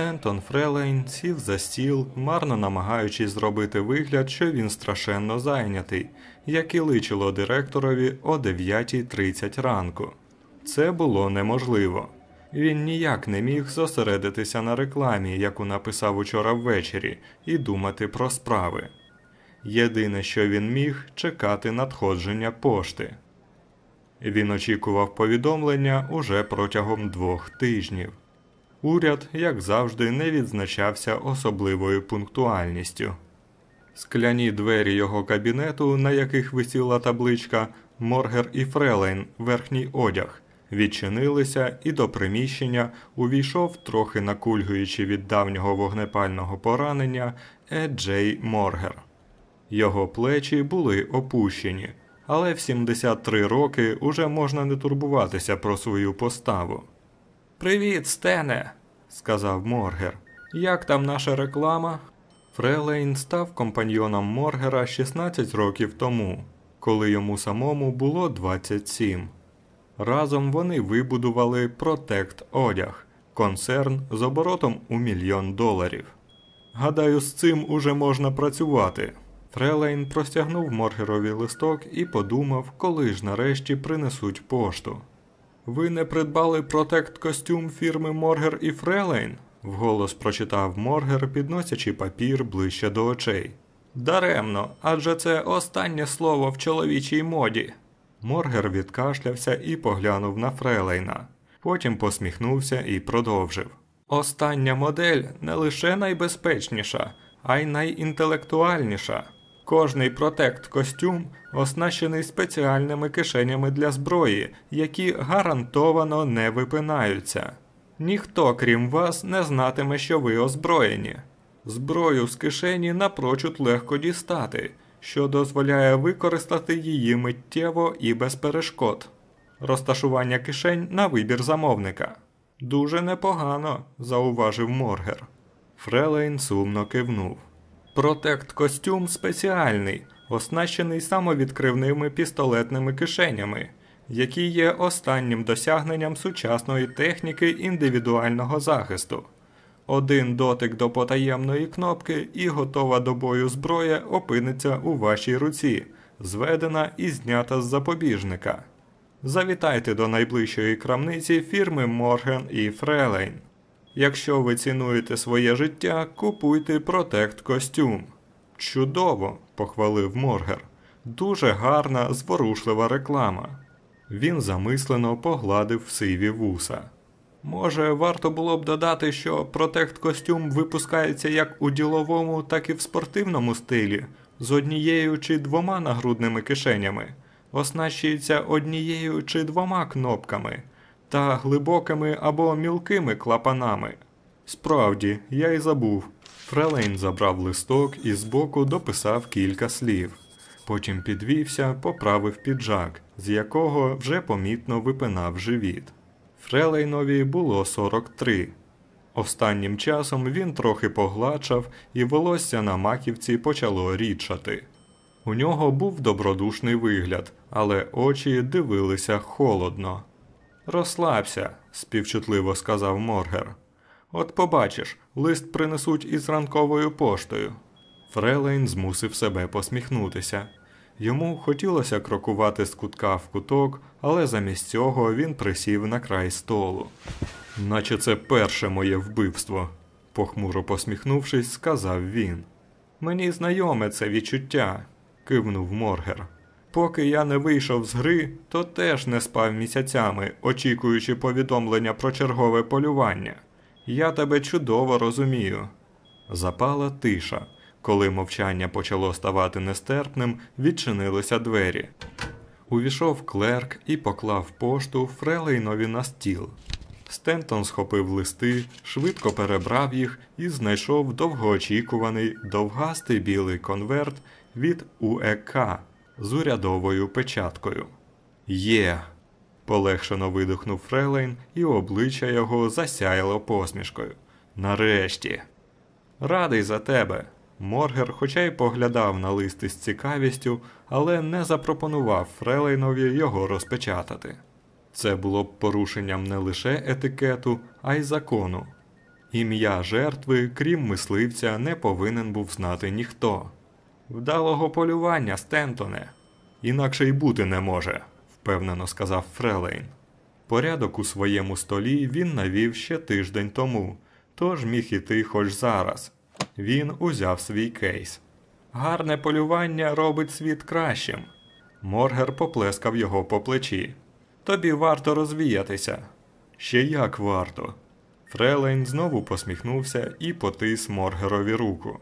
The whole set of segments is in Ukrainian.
Стентон Фрелейн сів за стіл, марно намагаючись зробити вигляд, що він страшенно зайнятий, як і личило директорові о 9.30 ранку. Це було неможливо. Він ніяк не міг зосередитися на рекламі, яку написав учора ввечері, і думати про справи. Єдине, що він міг, чекати надходження пошти. Він очікував повідомлення уже протягом двох тижнів. Уряд, як завжди, не відзначався особливою пунктуальністю. Скляні двері його кабінету, на яких висіла табличка Моргер і Фрелейн, верхній одяг, відчинилися, і до приміщення увійшов, трохи накульгуючи від давнього вогнепального поранення, Еджей Моргер. Його плечі були опущені, але в 73 роки уже можна не турбуватися про свою поставу. Привіт, Стене, сказав Моргер. Як там наша реклама? Фрелейн став компаньйоном Моргера 16 років тому, коли йому самому було 27. Разом вони вибудували Протект Одяг, концерн з оборотом у мільйон доларів. Гадаю, з цим уже можна працювати. Фрелейн простягнув Моргерові листок і подумав, коли ж нарешті принесуть пошту. Ви не придбали протект костюм фірми Моргер і Фрелейн? вголос прочитав Моргер, підносячи папір ближче до очей. Даремно, адже це останнє слово в чоловічій моді. Моргер відкашлявся і поглянув на Фрелейна. Потім посміхнувся і продовжив. Остання модель не лише найбезпечніша, а й найінтелектуальніша. Кожний протект костюм оснащений спеціальними кишенями для зброї, які гарантовано не випинаються. Ніхто, крім вас, не знатиме, що ви озброєні. Зброю з кишені напрочуд легко дістати, що дозволяє використати її миттєво і без перешкод. Розташування кишень на вибір замовника. Дуже непогано, зауважив Моргер. Фрелейн сумно кивнув. Протект костюм спеціальний, оснащений самовідкривними пістолетними кишенями, які є останнім досягненням сучасної техніки індивідуального захисту. Один дотик до потаємної кнопки і готова до бою зброя опиниться у вашій руці, зведена і знята з запобіжника. Завітайте до найближчої крамниці фірми Морген і Фрелейн. Якщо ви цінуєте своє життя, купуйте протект костюм. Чудово, похвалив Моргер. Дуже гарна, зворушлива реклама. Він замислено погладив сиві вуса. Може, варто було б додати, що протект костюм випускається як у діловому, так і в спортивному стилі, з однією чи двома нагрудними кишенями, оснащується однією чи двома кнопками та глибокими або мілкими клапанами. Справді, я й забув. Фрелейн забрав листок і збоку дописав кілька слів. Потім підвівся, поправив піджак, з якого вже помітно випинав живіт. Фрелейнові було 43. Останнім часом він трохи погладшав, і волосся на маківці почало рідшати. У нього був добродушний вигляд, але очі дивилися холодно. Розслабся, співчутливо сказав Моргер. От побачиш, лист принесуть із ранковою поштою. Фрелейн змусив себе посміхнутися. Йому хотілося крокувати з кутка в куток, але замість цього він присів на край столу. Наче це перше моє вбивство, похмуро посміхнувшись, сказав він. Мені знайоме це відчуття, кивнув Моргер. Поки я не вийшов з гри, то теж не спав місяцями, очікуючи повідомлення про чергове полювання. Я тебе чудово розумію. Запала тиша. Коли мовчання почало ставати нестерпним, відчинилися двері. Увійшов клерк і поклав пошту Фрелейнові на стіл. Стентон схопив листи, швидко перебрав їх і знайшов довгоочікуваний довгастий білий конверт від УЕК з урядовою печаткою. Є. полегшено видихнув Фрелейн, і обличчя його засяяло посмішкою. Нарешті. Радий за тебе. Моргер, хоча й поглядав на листи з цікавістю, але не запропонував Фрелейнові його розпечатати. Це було б порушенням не лише етикету, а й закону. Ім'я жертви, крім мисливця, не повинен був знати ніхто. Вдалого полювання, Стентоне. Інакше й бути не може, впевнено сказав Фрелейн. Порядок у своєму столі він навів ще тиждень тому, тож міг іти хоч зараз. Він узяв свій кейс. Гарне полювання робить світ кращим. Моргер поплескав його по плечі. Тобі варто розвіятися. Ще як варто. Фрелейн знову посміхнувся і потис Моргерові руку.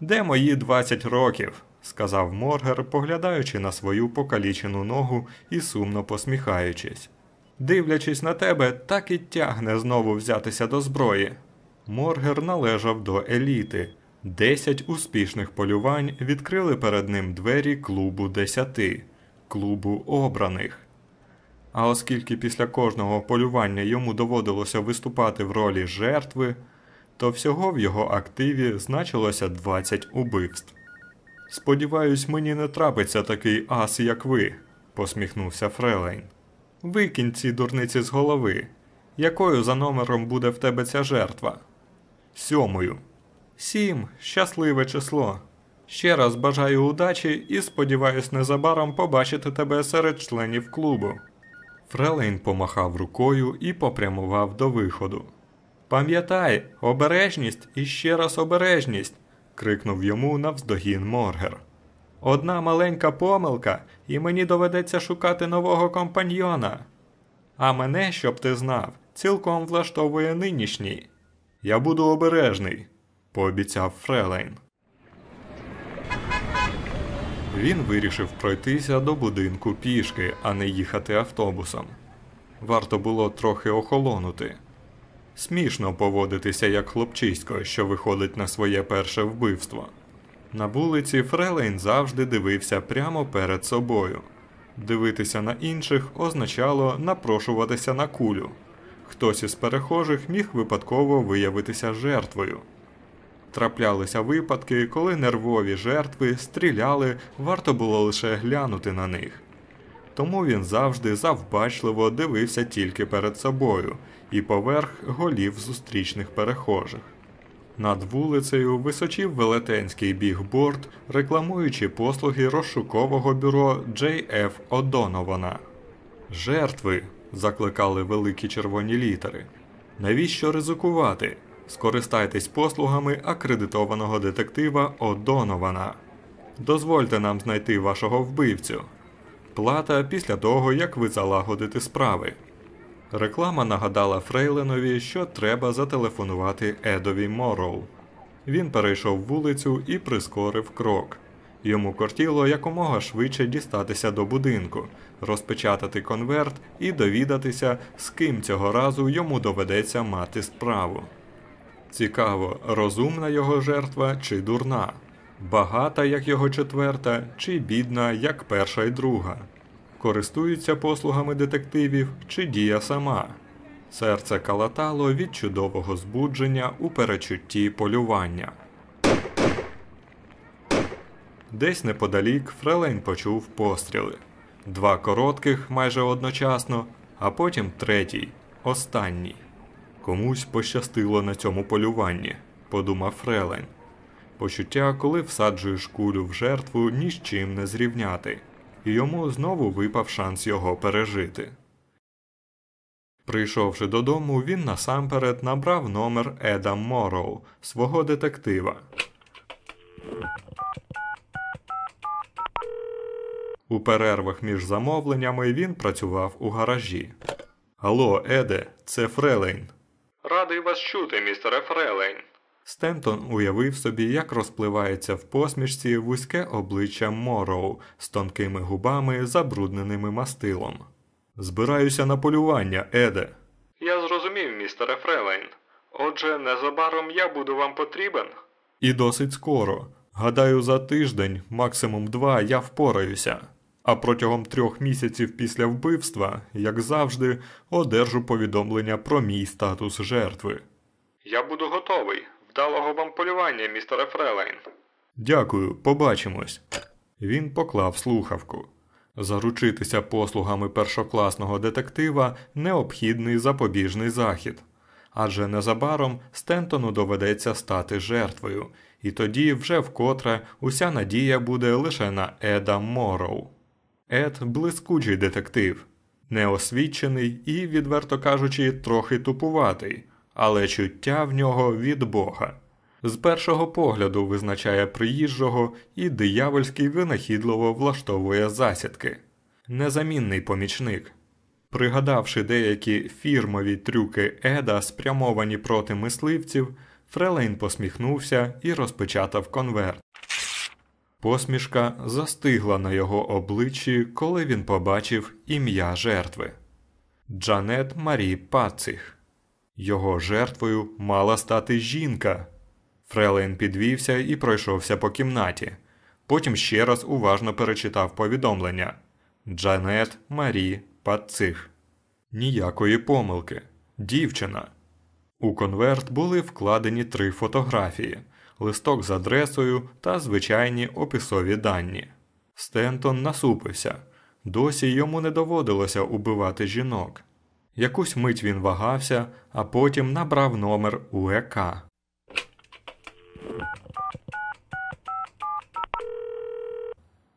Де мої 20 років? сказав Моргер, поглядаючи на свою покалічену ногу і сумно посміхаючись. Дивлячись на тебе, так і тягне знову взятися до зброї. Моргер належав до еліти. Десять успішних полювань відкрили перед ним двері клубу десяти, клубу обраних. А оскільки після кожного полювання йому доводилося виступати в ролі жертви, то всього в його активі значилося 20 убивств. Сподіваюсь, мені не трапиться такий ас, як ви, посміхнувся Фрелейн. Викинь ці дурниці з голови. Якою за номером буде в тебе ця жертва? Сьомою. Сім щасливе число. Ще раз бажаю удачі і сподіваюсь незабаром побачити тебе серед членів клубу. Фрелейн помахав рукою і попрямував до виходу. Пам'ятай, обережність і ще раз обережність. крикнув йому навздогін Моргер. Одна маленька помилка, і мені доведеться шукати нового компаньйона. А мене, щоб ти знав, цілком влаштовує нинішній. Я буду обережний, пообіцяв Фрелейн. Він вирішив пройтися до будинку пішки, а не їхати автобусом. Варто було трохи охолонути. Смішно поводитися як хлопчисько, що виходить на своє перше вбивство. На вулиці Фрелейн завжди дивився прямо перед собою. Дивитися на інших означало напрошуватися на кулю. Хтось із перехожих міг випадково виявитися жертвою. Траплялися випадки, коли нервові жертви стріляли, варто було лише глянути на них. Тому він завжди завбачливо дивився тільки перед собою і поверх голів зустрічних перехожих. Над вулицею височів велетенський бігборд, рекламуючи послуги розшукового бюро J.F. Одонована. Жертви закликали великі червоні літери. Навіщо ризикувати? Скористайтесь послугами акредитованого детектива Одонована. Дозвольте нам знайти вашого вбивцю. Плата після того, як ви залагодите справи. Реклама нагадала Фрейленові, що треба зателефонувати Едові Морроу. Він перейшов вулицю і прискорив крок. Йому кортіло якомога швидше дістатися до будинку, розпечатати конверт і довідатися, з ким цього разу йому доведеться мати справу. Цікаво, розумна його жертва чи дурна, багата, як його четверта, чи бідна, як перша і друга. Користуються послугами детективів чи дія сама. Серце калатало від чудового збудження у перечутті полювання. Десь неподалік Фрелейн почув постріли. Два коротких майже одночасно, а потім третій, останній. Комусь пощастило на цьому полюванні, подумав Фрелейн. Почуття, коли всаджуєш кулю в жертву, ні з чим не зрівняти, і йому знову випав шанс його пережити. Прийшовши додому, він насамперед набрав номер Еда Морроу, свого детектива. У перервах між замовленнями він працював у гаражі. Алло, Еде, це Фрелейн. Радий вас чути, містере Фрелейн. Стентон уявив собі, як розпливається в посмішці вузьке обличчя Морроу з тонкими губами, забрудненими мастилом. Збираюся на полювання, Еде. Я зрозумів, містере Фрелейн. Отже, незабаром я буду вам потрібен. І досить скоро. Гадаю, за тиждень, максимум два, я впораюся. А протягом трьох місяців після вбивства, як завжди, одержу повідомлення про мій статус жертви. Я буду готовий. Вдалого вам полювання, містере Фрелейн. Дякую, побачимось. Він поклав слухавку. Заручитися послугами першокласного детектива необхідний запобіжний захід. адже незабаром Стентону доведеться стати жертвою, і тоді вже вкотре уся надія буде лише на Еда Мороу. Ед блискучий детектив, неосвічений і, відверто кажучи, трохи тупуватий, але чуття в нього від Бога. З першого погляду визначає приїжджого і диявольський винахідливо влаштовує засідки. Незамінний помічник. Пригадавши деякі фірмові трюки Еда, спрямовані проти мисливців, Фрелейн посміхнувся і розпечатав конверт. Посмішка застигла на його обличчі, коли він побачив ім'я жертви Джанет Марі Пацих. Його жертвою мала стати жінка. Фрелейн підвівся і пройшовся по кімнаті. Потім ще раз уважно перечитав повідомлення Джанет Марі Пацих. Ніякої помилки. Дівчина. У конверт були вкладені три фотографії, листок з адресою та звичайні описові дані. Стентон насупився. Досі йому не доводилося убивати жінок. Якусь мить він вагався, а потім набрав номер УЕК.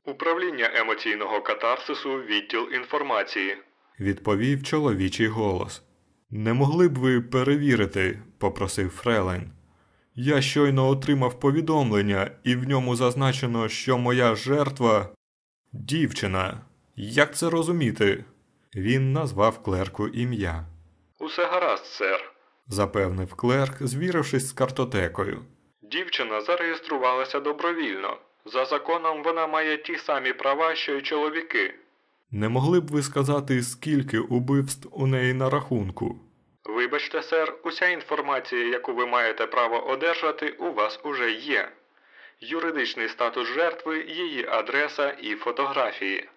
Управління емоційного катарсису відділ інформації, відповів чоловічий голос. Не могли б ви перевірити, попросив Фрелайн. Я щойно отримав повідомлення, і в ньому зазначено, що моя жертва дівчина. Як це розуміти? Він назвав клерку ім'я. Усе гаразд, сер, запевнив клерк, звірившись з картотекою. Дівчина зареєструвалася добровільно. За законом вона має ті самі права, що й чоловіки. Не могли б ви сказати, скільки убивств у неї на рахунку? Вибачте, сер, уся інформація, яку ви маєте право одержати, у вас уже є. Юридичний статус жертви, її адреса і фотографії.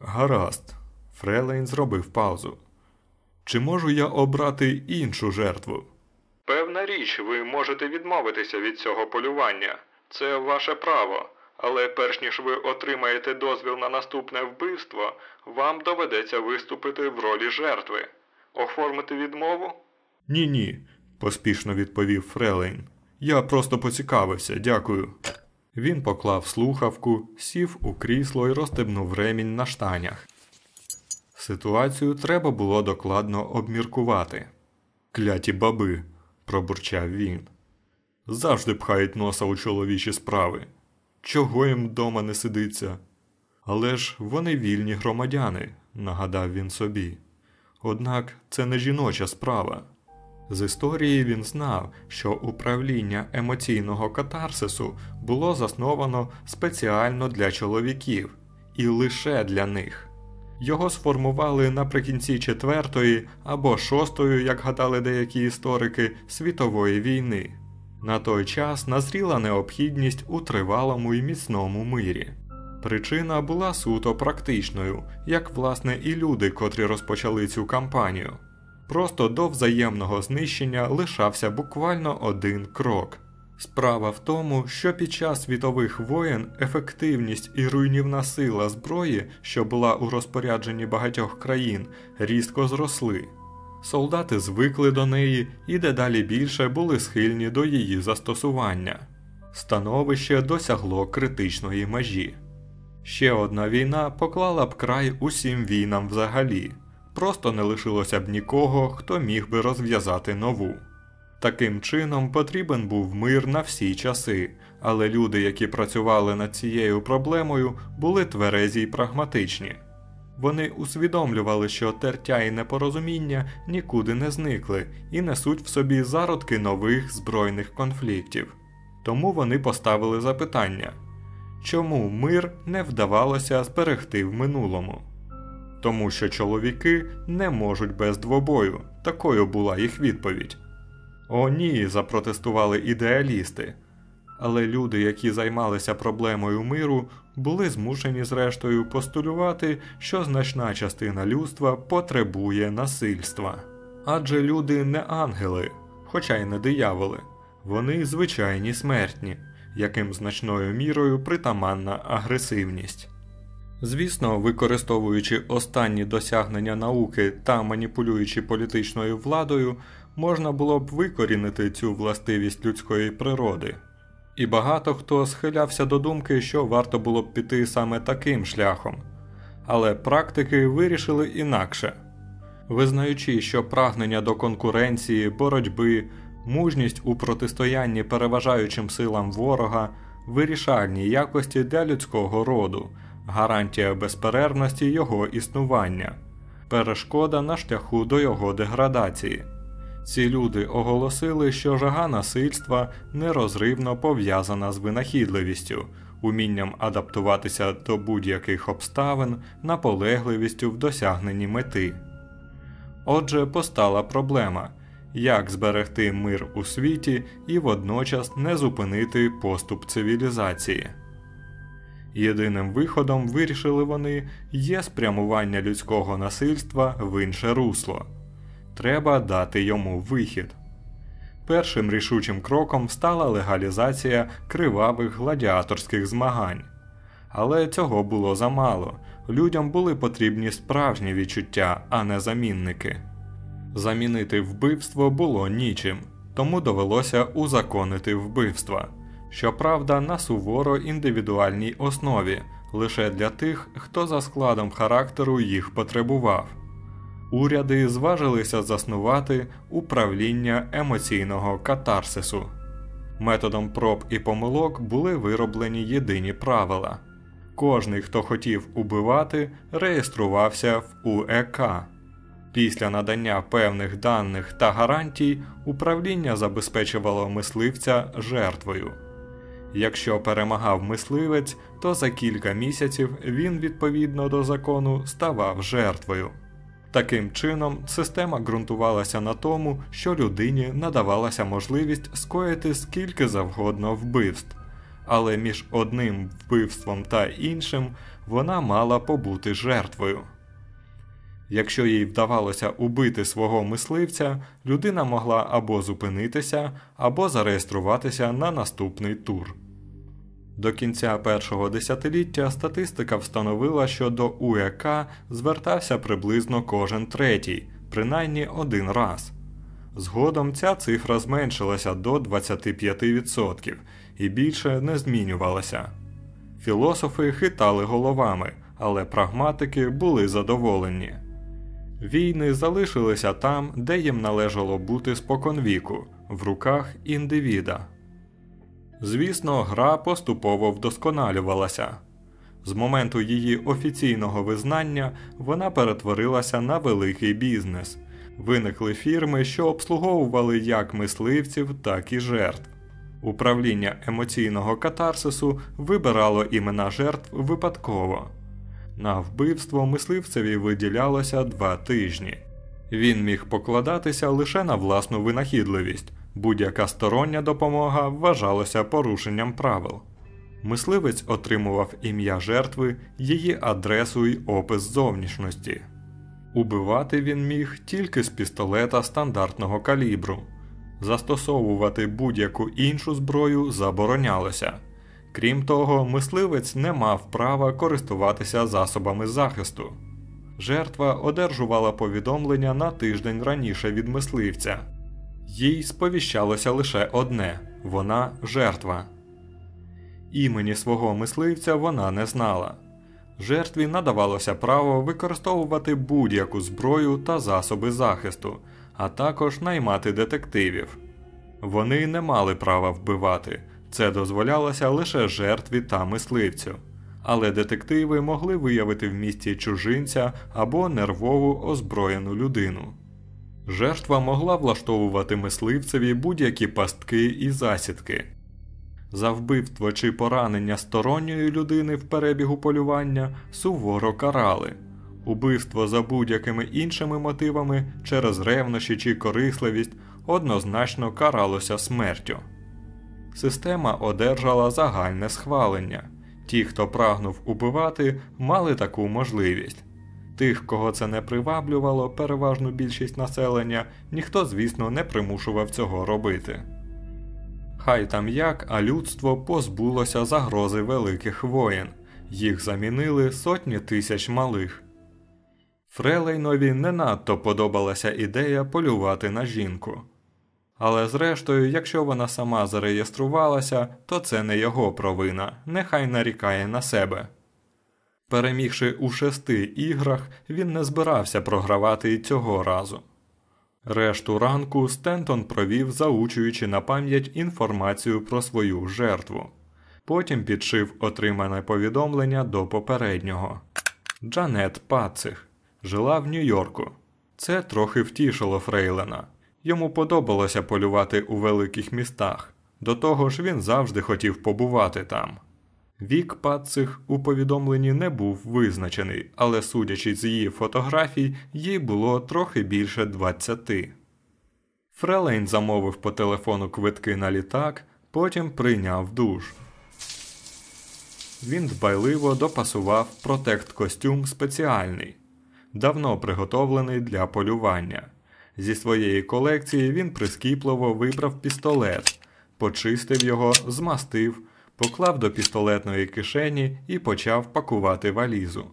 Гаразд. Фрелейн зробив паузу. Чи можу я обрати іншу жертву? Певна річ, ви можете відмовитися від цього полювання. Це ваше право. Але перш ніж ви отримаєте дозвіл на наступне вбивство, вам доведеться виступити в ролі жертви. Оформити відмову? Ні, ні, поспішно відповів Фрелейн. Я просто поцікавився, дякую. Він поклав слухавку, сів у крісло і розстебнув ремінь на штанях. Ситуацію треба було докладно обміркувати. Кляті баби, пробурчав він. Завжди пхають носа у чоловічі справи. Чого їм вдома не сидиться? Але ж вони вільні громадяни, нагадав він собі. Однак це не жіноча справа. З історії він знав, що управління емоційного катарсису було засновано спеціально для чоловіків і лише для них. Його сформували наприкінці четвертої або шостої, як гадали деякі історики, світової війни. На той час назріла необхідність у тривалому і міцному мирі. Причина була суто практичною, як власне і люди, котрі розпочали цю кампанію. Просто до взаємного знищення лишався буквально один крок. Справа в тому, що під час світових воєн ефективність і руйнівна сила зброї, що була у розпорядженні багатьох країн, різко зросли. Солдати звикли до неї і дедалі більше були схильні до її застосування. Становище досягло критичної межі. Ще одна війна поклала б край усім війнам взагалі, просто не лишилося б нікого, хто міг би розв'язати нову. Таким чином потрібен був мир на всі часи, але люди, які працювали над цією проблемою, були тверезі й прагматичні. Вони усвідомлювали, що тертя і непорозуміння нікуди не зникли і несуть в собі зародки нових збройних конфліктів. Тому вони поставили запитання чому мир не вдавалося зберегти в минулому? Тому що чоловіки не можуть без двобою, такою була їх відповідь. О, ні, запротестували ідеалісти. Але люди, які займалися проблемою миру, були змушені зрештою постулювати, що значна частина людства потребує насильства. Адже люди не ангели, хоча й не дияволи, вони звичайні смертні, яким значною мірою притаманна агресивність. Звісно, використовуючи останні досягнення науки та маніпулюючи політичною владою, можна було б викорінити цю властивість людської природи. І багато хто схилявся до думки, що варто було б піти саме таким шляхом. Але практики вирішили інакше. Визнаючи, що прагнення до конкуренції, боротьби, мужність у протистоянні переважаючим силам ворога, вирішальні якості для людського роду, гарантія безперервності його існування, перешкода на шляху до його деградації. Ці люди оголосили, що жага насильства нерозривно пов'язана з винахідливістю, умінням адаптуватися до будь-яких обставин, наполегливістю в досягненні мети. Отже, постала проблема як зберегти мир у світі і водночас не зупинити поступ цивілізації. Єдиним виходом вирішили вони є спрямування людського насильства в інше русло. Треба дати йому вихід. Першим рішучим кроком стала легалізація кривавих гладіаторських змагань. Але цього було замало. Людям були потрібні справжні відчуття, а не замінники. Замінити вбивство було нічим, тому довелося узаконити вбивства. Щоправда, на суворо індивідуальній основі, лише для тих, хто за складом характеру їх потребував. Уряди зважилися заснувати управління емоційного катарсису. Методом проб і помилок були вироблені єдині правила. Кожний, хто хотів убивати, реєструвався в УЕК. Після надання певних даних та гарантій управління забезпечувало мисливця жертвою. Якщо перемагав мисливець, то за кілька місяців він відповідно до закону ставав жертвою. Таким чином, система ґрунтувалася на тому, що людині надавалася можливість скоїти скільки завгодно вбивств, але між одним вбивством та іншим вона мала побути жертвою. Якщо їй вдавалося убити свого мисливця, людина могла або зупинитися, або зареєструватися на наступний тур. До кінця першого десятиліття статистика встановила, що до УЕК звертався приблизно кожен третій, принаймні один раз. Згодом ця цифра зменшилася до 25% і більше не змінювалася. Філософи хитали головами, але прагматики були задоволені. Війни залишилися там, де їм належало бути споконвіку, в руках індивіда. Звісно, гра поступово вдосконалювалася. З моменту її офіційного визнання вона перетворилася на великий бізнес. Виникли фірми, що обслуговували як мисливців, так і жертв. Управління емоційного катарсису вибирало імена жертв випадково. На вбивство мисливцеві виділялося два тижні. Він міг покладатися лише на власну винахідливість, будь-яка стороння допомога вважалася порушенням правил. Мисливець отримував ім'я жертви, її адресу й опис зовнішності. Убивати він міг тільки з пістолета стандартного калібру, застосовувати будь-яку іншу зброю заборонялося. Крім того, мисливець не мав права користуватися засобами захисту. Жертва одержувала повідомлення на тиждень раніше від мисливця. Їй сповіщалося лише одне вона жертва. Імені свого мисливця вона не знала. Жертві надавалося право використовувати будь-яку зброю та засоби захисту, а також наймати детективів. Вони не мали права вбивати, це дозволялося лише жертві та мисливцю. Але детективи могли виявити в місті чужинця або нервову озброєну людину. Жертва могла влаштовувати мисливцеві будь-які пастки і засідки. За вбивство чи поранення сторонньої людини в перебігу полювання суворо карали, убивство за будь-якими іншими мотивами через ревнощі чи корисливість однозначно каралося смертю. Система одержала загальне схвалення. Ті, хто прагнув убивати, мали таку можливість. Тих, кого це не приваблювало, переважну більшість населення, ніхто, звісно, не примушував цього робити. Хай там як, а людство позбулося загрози великих воєн, їх замінили сотні тисяч малих. Фрелейнові не надто подобалася ідея полювати на жінку. Але зрештою, якщо вона сама зареєструвалася, то це не його провина, нехай нарікає на себе. Перемігши у шести іграх, він не збирався програвати і цього разу. Решту ранку Стентон провів, заучуючи на пам'ять інформацію про свою жертву. Потім підшив отримане повідомлення до попереднього. Джанет Пацих жила в Нью-Йорку. Це трохи втішило Фрейлена. Йому подобалося полювати у великих містах. До того ж, він завжди хотів побувати там. Вік Пацих у повідомленні не був визначений, але судячи з її фотографій, їй було трохи більше 20. Фрелейн замовив по телефону квитки на літак, потім прийняв душ. Він дбайливо допасував протект костюм спеціальний, давно приготовлений для полювання. Зі своєї колекції він прискіпливо вибрав пістолет, почистив його, змастив, поклав до пістолетної кишені і почав пакувати валізу.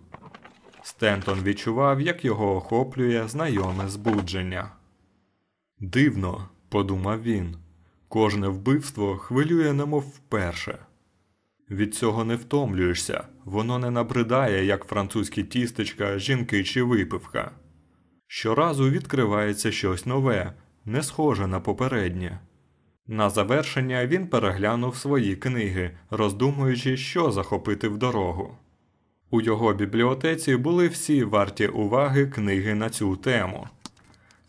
Стентон відчував, як його охоплює знайоме збудження. Дивно, подумав він, кожне вбивство хвилює немов вперше. Від цього не втомлюєшся, воно не набридає, як французькі тістечка, жінки чи випивка. Щоразу відкривається щось нове, не схоже на попереднє. На завершення він переглянув свої книги, роздумуючи, що захопити в дорогу. У його бібліотеці були всі варті уваги книги на цю тему.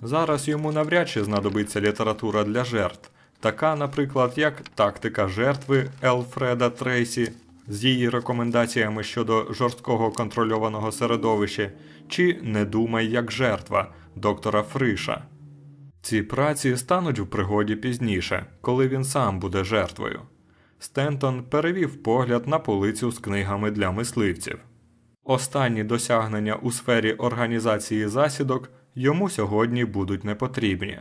Зараз йому навряд чи знадобиться література для жертв, така, наприклад, як Тактика жертви Елфреда Трейсі з її рекомендаціями щодо жорсткого контрольованого середовища, чи Не думай як жертва доктора Фриша. Ці праці стануть в пригоді пізніше, коли він сам буде жертвою. Стентон перевів погляд на полицю з книгами для мисливців. Останні досягнення у сфері організації засідок йому сьогодні будуть непотрібні.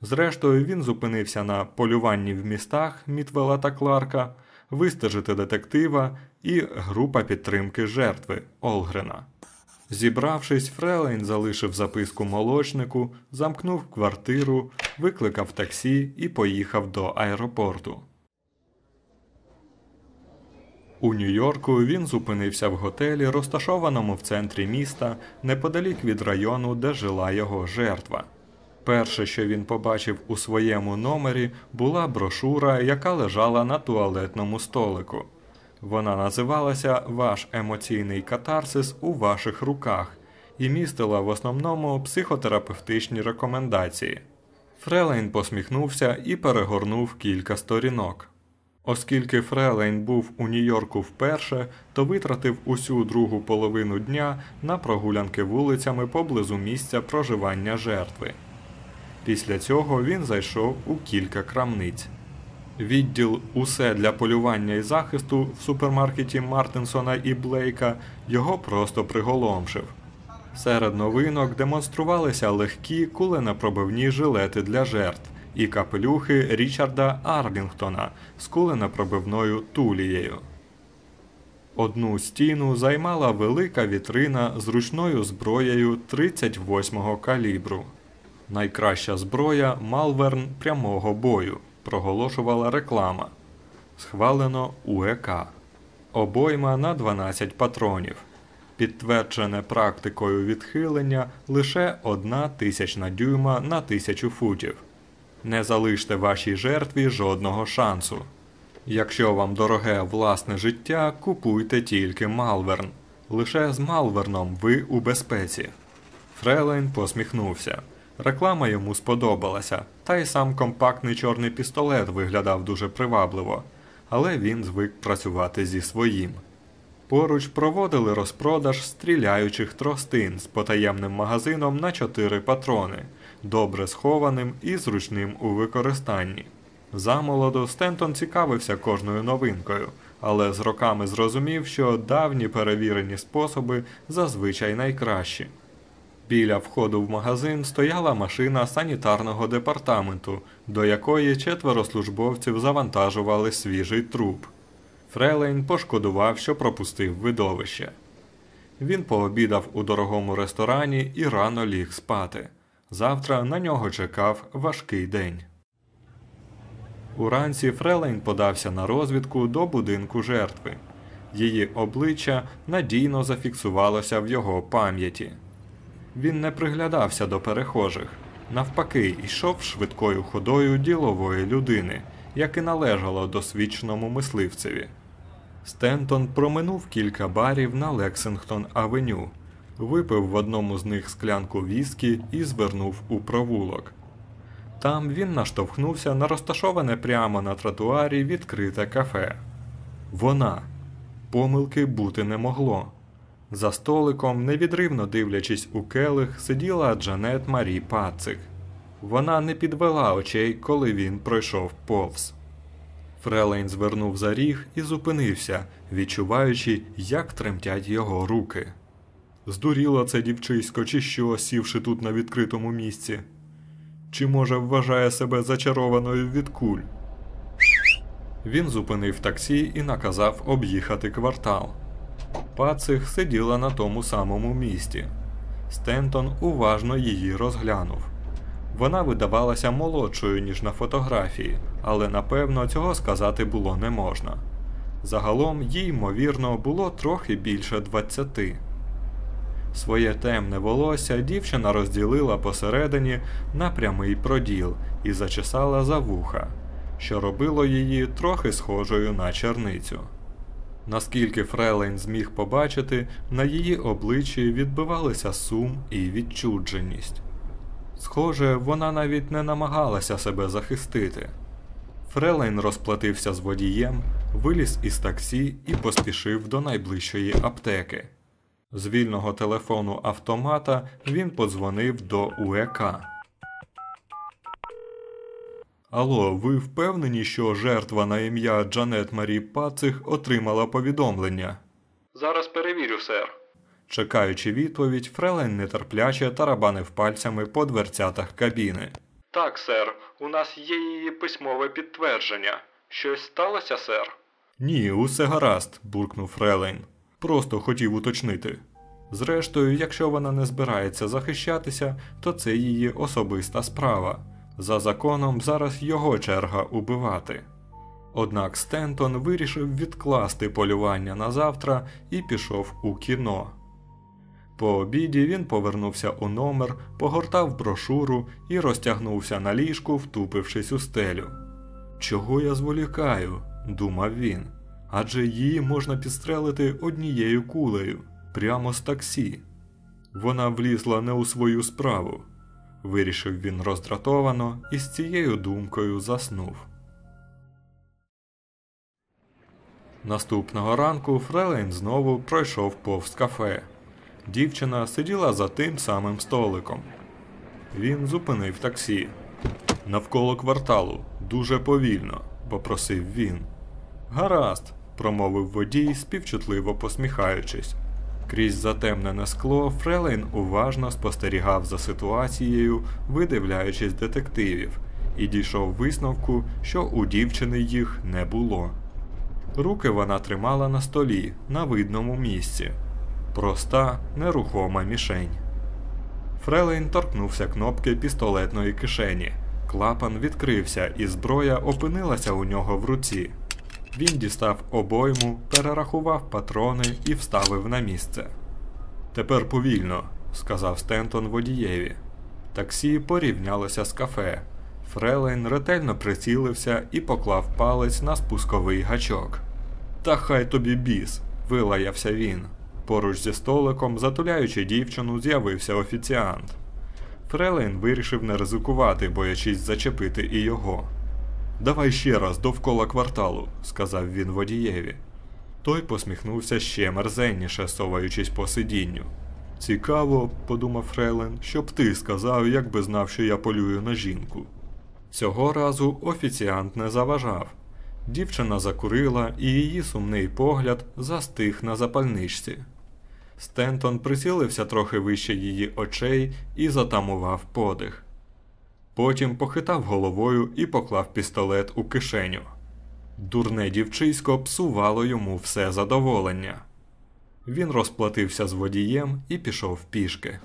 Зрештою, він зупинився на полюванні в містах Мітвела та Кларка, вистежити детектива і група підтримки жертви Олгрена. Зібравшись, Фрелейн залишив записку молочнику, замкнув квартиру, викликав таксі і поїхав до аеропорту. У Нью-Йорку він зупинився в готелі, розташованому в центрі міста, неподалік від району, де жила його жертва. Перше, що він побачив у своєму номері, була брошура, яка лежала на туалетному столику. Вона називалася Ваш емоційний катарсис у ваших руках і містила в основному психотерапевтичні рекомендації. Фрелейн посміхнувся і перегорнув кілька сторінок. Оскільки Фрелейн був у Нью-Йорку вперше, то витратив усю другу половину дня на прогулянки вулицями поблизу місця проживання жертви. Після цього він зайшов у кілька крамниць. Відділ Усе для полювання і захисту в супермаркеті Мартинсона і Блейка його просто приголомшив. Серед новинок демонструвалися легкі куленепробивні жилети для жертв і капелюхи Річарда Арлінгтона з куленепробивною тулією. Одну стіну займала велика вітрина з ручною зброєю 38-го калібру. Найкраща зброя Малверн прямого бою проголошувала реклама. Схвалено УЕК. Обойма на 12 патронів. Підтверджене практикою відхилення лише одна тисячна дюйма на тисячу футів. Не залиште вашій жертві жодного шансу. Якщо вам дороге власне життя, купуйте тільки Малверн. Лише з Малверном ви у безпеці. Фрелейн посміхнувся. Реклама йому сподобалася, та й сам компактний чорний пістолет виглядав дуже привабливо, але він звик працювати зі своїм. Поруч проводили розпродаж стріляючих тростин з потаємним магазином на 4 патрони, добре схованим і зручним у використанні. Замолоду Стентон цікавився кожною новинкою, але з роками зрозумів, що давні перевірені способи зазвичай найкращі. Біля входу в магазин стояла машина санітарного департаменту, до якої четверо службовців завантажували свіжий труп. Фрелейн пошкодував, що пропустив видовище. Він пообідав у дорогому ресторані і рано ліг спати. Завтра на нього чекав важкий день. Уранці Фрелейн подався на розвідку до будинку жертви. Її обличчя надійно зафіксувалося в його пам'яті. Він не приглядався до перехожих, навпаки, йшов швидкою ходою ділової людини, як і належало досвідченому мисливцеві. Стентон проминув кілька барів на Лексингтон Авеню, випив в одному з них склянку віскі і звернув у провулок. Там він наштовхнувся на розташоване прямо на тротуарі відкрите кафе. Вона. Помилки бути не могло. За столиком, невідривно дивлячись у келих, сиділа Джанет Марі Пацик. Вона не підвела очей, коли він пройшов повз. Фрелейн звернув за ріг і зупинився, відчуваючи, як тремтять його руки. Здуріло це дівчисько, чи що, сівши тут на відкритому місці. Чи, може, вважає себе зачарованою від куль? Він зупинив таксі і наказав об'їхати квартал. Пацих сиділа на тому самому місці. Стентон уважно її розглянув. Вона видавалася молодшою, ніж на фотографії, але напевно цього сказати було не можна. Загалом їй, ймовірно, було трохи більше двадцяти. Своє темне волосся дівчина розділила посередині на прямий проділ і зачесала за вуха, що робило її трохи схожою на черницю. Наскільки Фрелейн зміг побачити, на її обличчі відбивалися сум і відчудженість. Схоже, вона навіть не намагалася себе захистити. Фрелейн розплатився з водієм, виліз із таксі і поспішив до найближчої аптеки. З вільного телефону автомата він подзвонив до УЕК. Алло, ви впевнені, що жертва на ім'я Джанет Марі Пацих отримала повідомлення? Зараз перевірю, сер. Чекаючи відповідь, Фрелен нетерпляче тарабанив пальцями по дверцятах кабіни. Так, сер, у нас є її письмове підтвердження. Щось сталося, сер? Ні, усе гаразд, буркнув Фрелейн. Просто хотів уточнити. Зрештою, якщо вона не збирається захищатися, то це її особиста справа. За законом зараз його черга убивати. Однак Стентон вирішив відкласти полювання на завтра і пішов у кіно. По обіді він повернувся у номер, погортав брошуру і розтягнувся на ліжку, втупившись у стелю. Чого я зволікаю? думав він. Адже її можна підстрелити однією кулею прямо з таксі. Вона влізла не у свою справу, вирішив він роздратовано і з цією думкою заснув. Наступного ранку Фрелейн знову пройшов повз кафе. Дівчина сиділа за тим самим столиком. Він зупинив таксі. Навколо кварталу, дуже повільно, попросив він. Гаразд, промовив водій, співчутливо посміхаючись. Крізь затемнене скло Фрелейн уважно спостерігав за ситуацією, видивляючись детективів, і дійшов висновку, що у дівчини їх не було. Руки вона тримала на столі, на видному місці. Проста, нерухома мішень. Фрелейн торкнувся кнопки пістолетної кишені. Клапан відкрився, і зброя опинилася у нього в руці. Він дістав обойму, перерахував патрони і вставив на місце. Тепер повільно, сказав Стентон водієві. Таксі порівнялося з кафе. Фрелейн ретельно прицілився і поклав палець на спусковий гачок. Та хай тобі біс, вилаявся він. Поруч зі столиком, затуляючи дівчину, з'явився офіціант. Фрелейн вирішив не ризикувати, боячись зачепити і його. Давай ще раз довкола кварталу, сказав він водієві. Той посміхнувся ще мерзенніше, соваючись по сидінню. Цікаво, подумав Фрелен, щоб ти сказав, якби знав, що я полюю на жінку. Цього разу офіціант не заважав. Дівчина закурила, і її сумний погляд застиг на запальничці. Стентон прицілився трохи вище її очей і затамував подих. Потім похитав головою і поклав пістолет у кишеню. Дурне дівчисько псувало йому все задоволення. Він розплатився з водієм і пішов пішки.